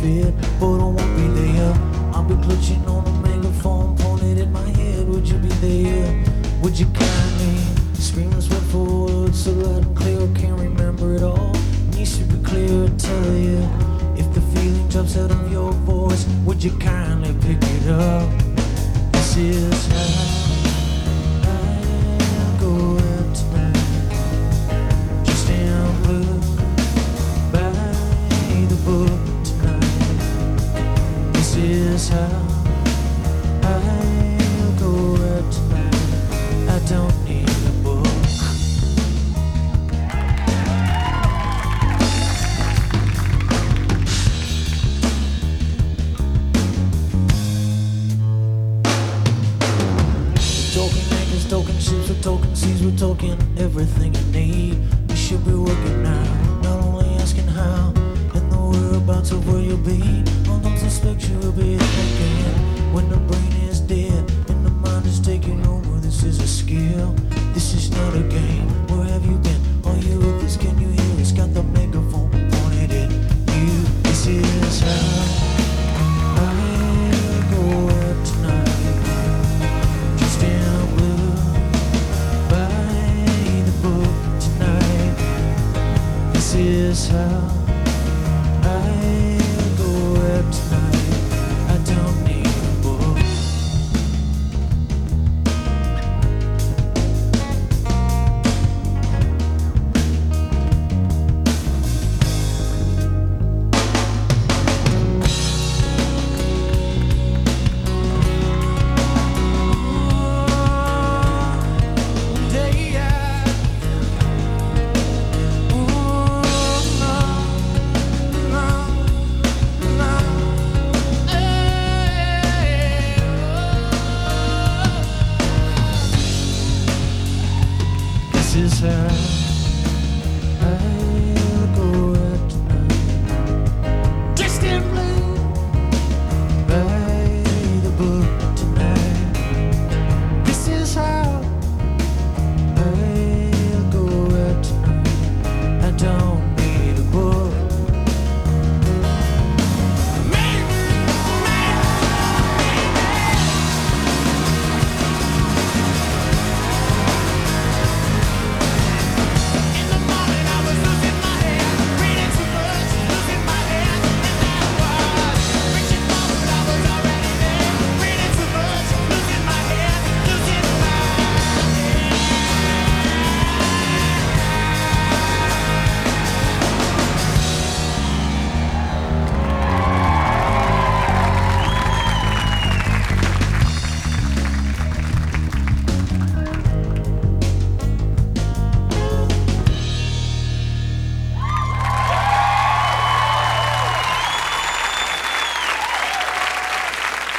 feared, but I won't be there. I'll be clutching on a megaphone, pointed at my head. Would you be there? Would you carry me? Screaming sweat forward, so loud and clear, can't remember it all. Needs to be clear, I tell you. If the feeling drops out of your voice, would you kindly pick it up? This is how. talking, ships we're talking, seas, we're talking everything you need. We should be working now. hell Is her. I